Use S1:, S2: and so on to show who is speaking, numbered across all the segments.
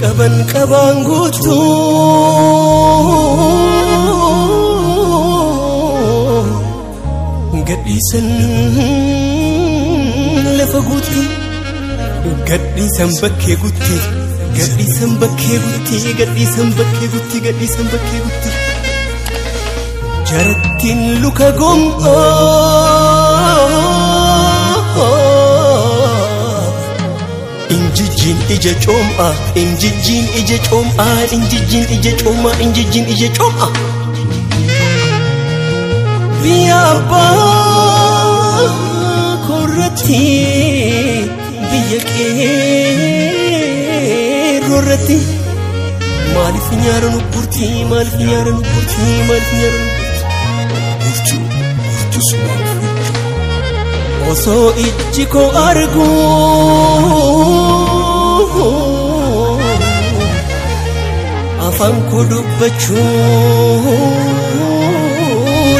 S1: ቀበን ቀባንጎቱ gadhiisan lafa guuti gadhiisan bakkee guuti gadhiisan bakkee guuti gadhiisan bakkee guuti gadhiisan bakkee guuti jarattiin luka gom'aa. Ija coom'aa injijjiin ija coom'aa injijjiin ija coom'aa injijjiin ija coom'aa biyya abbaa korratti biyya qeerroorratti maaliif nyaara nu gurti maaliif nyaara nu gurti maaliif nyaara nu gurti
S2: Gurchuu gurchus maaf
S1: osoo ijji koo argu afaan koo dubbachuu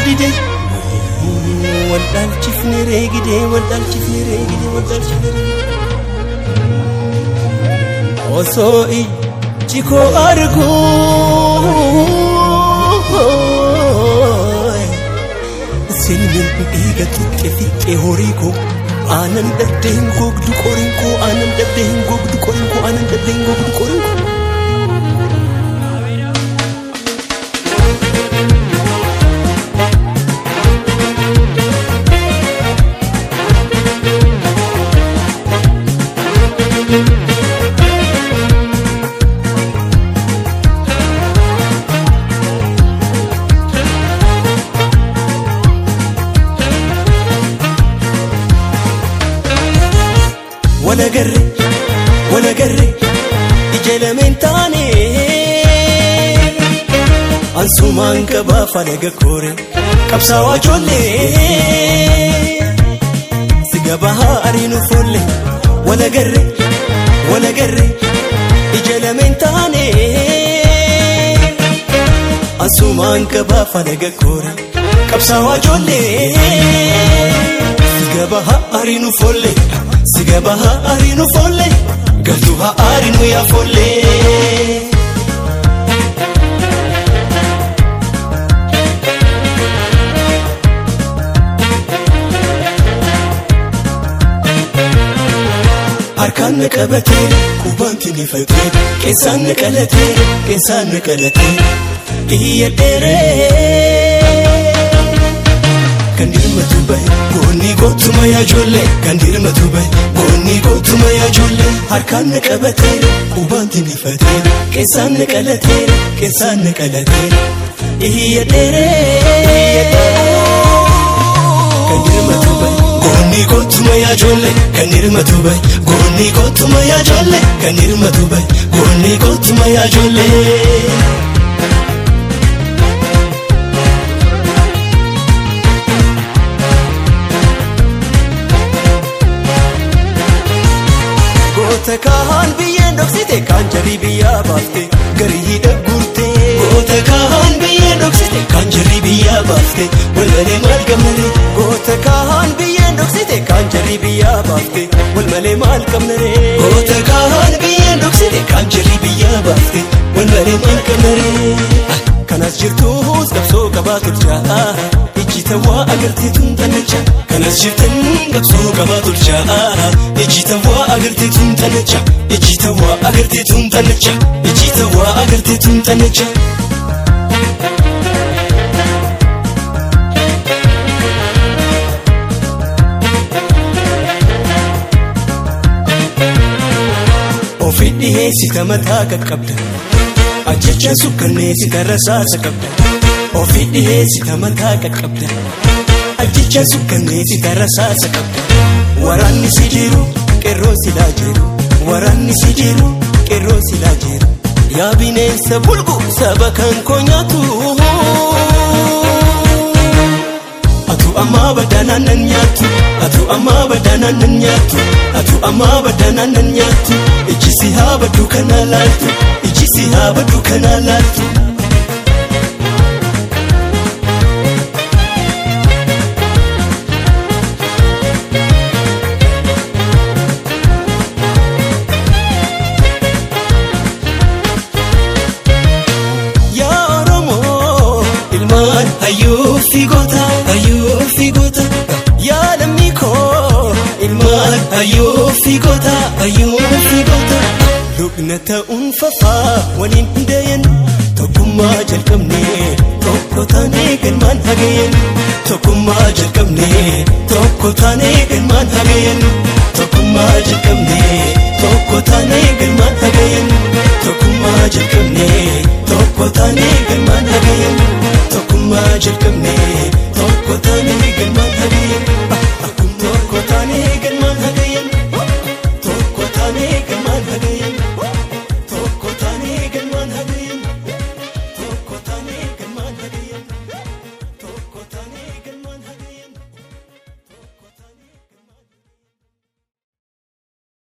S1: dide waldhaalchifne reegide waldhaalchifne reegide waldhaalchifne reegide osoo ijji koo argu silmin dhiiga tuqqe fixxe horii koo aanan dhabdee hin gogdu qoriin koo aanan dhabdee hin gogdu qoriin koo aanan dhabdee hin gogdu qoriin koo. Wal agarre, wal agarre, ijaalameentaane. Ansumaan qabaa falaga koore qabsaawaa ijoollee. Siga bahaa ariinu foolle wal agarre, wal agarre, ijaalameentaane. Ansumaan qabaa falaga koore qabsaawaa ijoollee. Siga bahaa ariinu folle. Siga bahaa ariinu folle. Galtuu haa ariinu yaa folle. harkaan na qabatee qubaan tinifatee qeessaan na qalatee qeessaan na qalatee iyya dheeree dirmatu bahe goonni gootuma yaa ijoollee kan dirmatu bahe goonni gootuma yaa ijoollee harkaan na qabatee qubaan tinifatee qeessaan na qalatee qeessaan na qalatee iyya dheeree kan dirmatu bahe goonni gootuma yaa ijoollee kan dirmatu bahe goonni gootuma yaa ijoollee kan dirmatu bahe goonni gootuma yaa ijoollee. Goota kaahaan biyyeen dhoksite kan jarii biyyaa baafte garii hidha gurte. Goota kaahaan biyyeen dhoksite kan jarii biyyaa baafte walmalee maal qabnare goota kaahaan biyyeen dhoksite kan jarii biyyaa baafte walmalee maal qabnare goota kaahaan biyyeen dhoksite kan jarii biyyaa baafte walmalee maal qabnare kanas jirtuus qabsoo qabaatu jaa Hojii tawwaa agarteetuun dhalacha kanas jirtan qabsoo qabaa tolcha hojii tawwaa agarteetuun dhalacha hojii tawwaa agarteetuun dhalacha hojii tawwaa agarteetuun dhalacha. Ofii dhiheessi ka mataa ka qabda ajjachaa sukkanneessi ka rasaasa qabda. Ofi dhiheessita mataa qaqqabda ajjecha sukkanneessita rasaasa qabda. Waraanni si jiru qeerroo silaa jiru waraanni si jiru qeerroo silaa jiru yaa bineensa bulgu saba kan koo nyaatu atu ammaa badanaan nan nyaattu atu ammaa badanaan nan nyaattu atu ammaa badanaan nan nyaattu ijji si haa baddu kana laaltu. Ijji si haa baddu kana laaltu. Oromoo ilmaan hayyuu fi goota hayyuu fi goota fiigota ayyoo fiigota lubna ta'uun fafaa waliin hundaa'an tokkummaa jalqabne tokko taanee galmaan hagayan tokkummaa jalqabne tokko taanee galmaan hagayan tokkummaa jalqabne tokko taanee galmaan hagayan tokkummaa jalqabne tokko taanee galmaan hagayan tokkummaa jalqabne tokko taanee galmaan